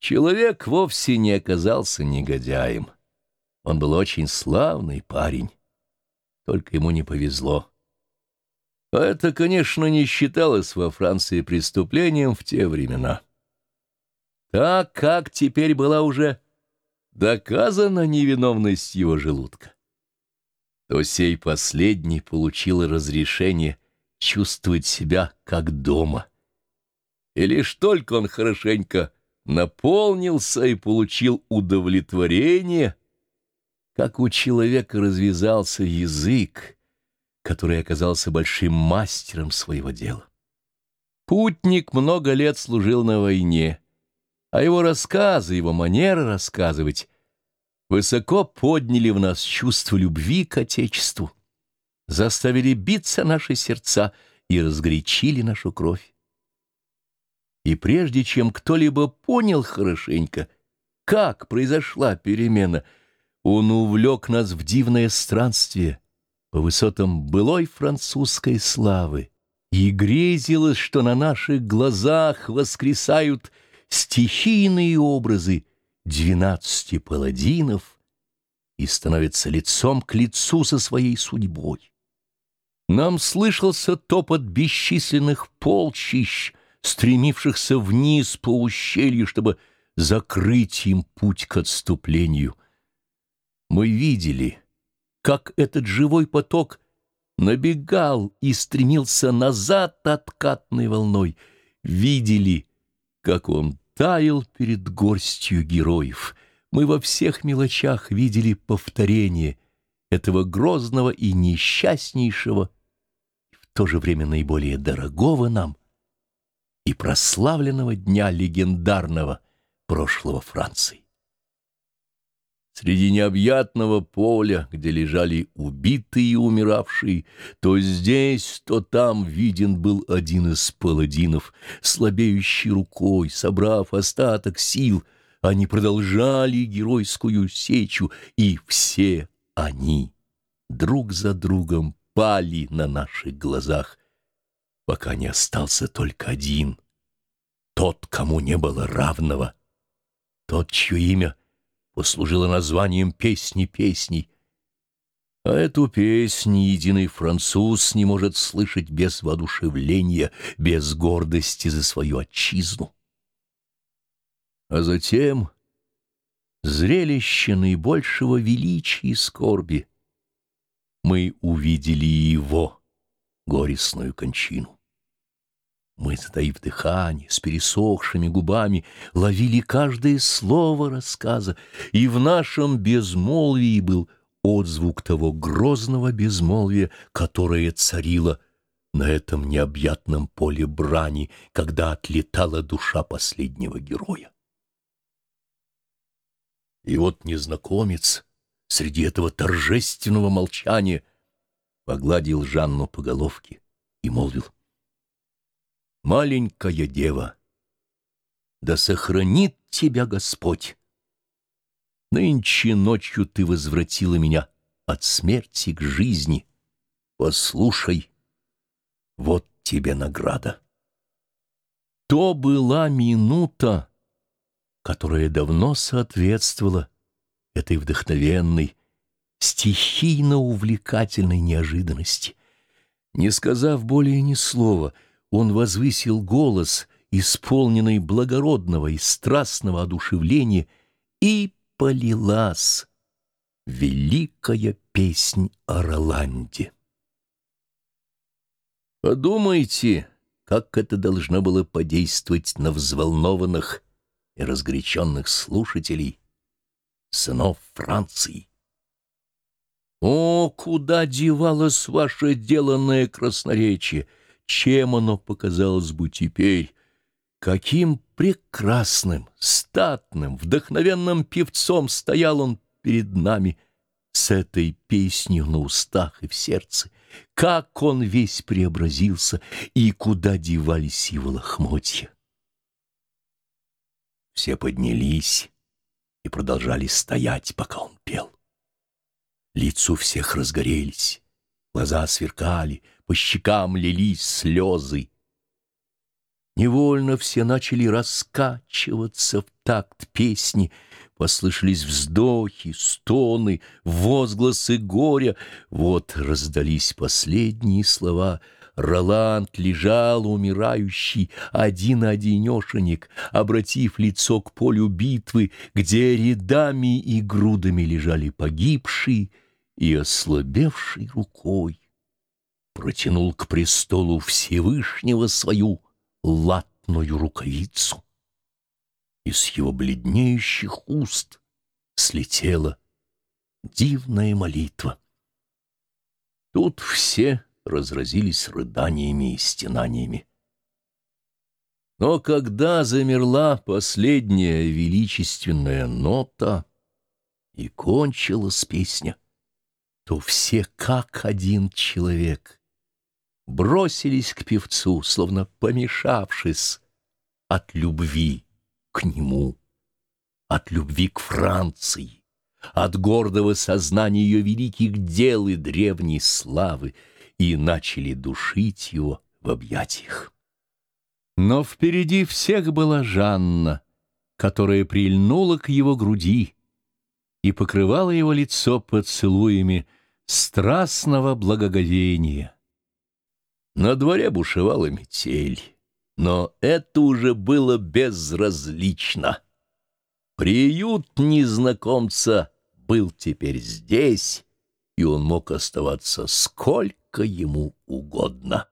Человек вовсе не оказался негодяем. Он был очень славный парень. Только ему не повезло. Это, конечно, не считалось во Франции преступлением в те времена. Так как теперь была уже доказана невиновность его желудка, то сей последний получил разрешение чувствовать себя как дома. И лишь только он хорошенько наполнился и получил удовлетворение, как у человека развязался язык, который оказался большим мастером своего дела. Путник много лет служил на войне, а его рассказы, его манера рассказывать высоко подняли в нас чувство любви к Отечеству, заставили биться наши сердца и разгорячили нашу кровь. И прежде чем кто-либо понял хорошенько, как произошла перемена, он увлек нас в дивное странствие по высотам былой французской славы, и грезилось, что на наших глазах воскресают стихийные образы двенадцати паладинов и становятся лицом к лицу со своей судьбой. Нам слышался топот бесчисленных полчищ, стремившихся вниз по ущелью, чтобы закрыть им путь к отступлению. Мы видели, как этот живой поток набегал и стремился назад откатной волной, видели, как он таял перед горстью героев. Мы во всех мелочах видели повторение этого грозного и несчастнейшего, в то же время наиболее дорогого нам и прославленного дня легендарного прошлого Франции. Среди необъятного поля, где лежали убитые и умиравшие, то здесь, то там виден был один из паладинов, слабеющий рукой, собрав остаток сил, они продолжали геройскую сечу, и все они друг за другом пали на наших глазах, пока не остался только один, тот, кому не было равного, тот, чье имя послужило названием песни песней. А эту песнь единый француз не может слышать без воодушевления, без гордости за свою отчизну. А затем зрелище наибольшего величия и скорби мы увидели его горестную кончину. Мы, затаив дыхание, с пересохшими губами, ловили каждое слово рассказа, и в нашем безмолвии был отзвук того грозного безмолвия, которое царило на этом необъятном поле брани, когда отлетала душа последнего героя. И вот незнакомец среди этого торжественного молчания погладил Жанну по головке и молвил — маленькая дева, да сохранит тебя Господь. Нынче ночью ты возвратила меня от смерти к жизни. Послушай, вот тебе награда. То была минута, которая давно соответствовала этой вдохновенной, стихийно увлекательной неожиданности. Не сказав более ни слова — он возвысил голос, исполненный благородного и страстного одушевления, и полилась великая песнь о Роланде. Подумайте, как это должно было подействовать на взволнованных и разгоряченных слушателей, сынов Франции. О, куда девалось ваше деланное красноречие! Чем оно показалось бы теперь, каким прекрасным, статным, вдохновенным певцом стоял он перед нами с этой песнью на устах и в сердце, как он весь преобразился и куда девались его лохмотья. Все поднялись и продолжали стоять, пока он пел. Лица у всех разгорелись, глаза сверкали, по щекам лились слезы. Невольно все начали раскачиваться в такт песни. Послышались вздохи, стоны, возгласы горя. Вот раздались последние слова. Роланд лежал умирающий, один-одинешенек, обратив лицо к полю битвы, где рядами и грудами лежали погибшие, и ослабевшей рукой протянул к престолу Всевышнего свою латную рукавицу. С его бледнеющих уст слетела дивная молитва. Тут все разразились рыданиями и стенаниями. Но когда замерла последняя величественная нота и кончилась песня, то все как один человек бросились к певцу, словно помешавшись от любви к нему, от любви к Франции, от гордого сознания ее великих дел и древней славы, и начали душить его в объятиях. Но впереди всех была Жанна, которая прильнула к его груди и покрывала его лицо поцелуями страстного благоговения. На дворе бушевала метель, но это уже было безразлично. Приют незнакомца был теперь здесь, и он мог оставаться сколько ему угодно.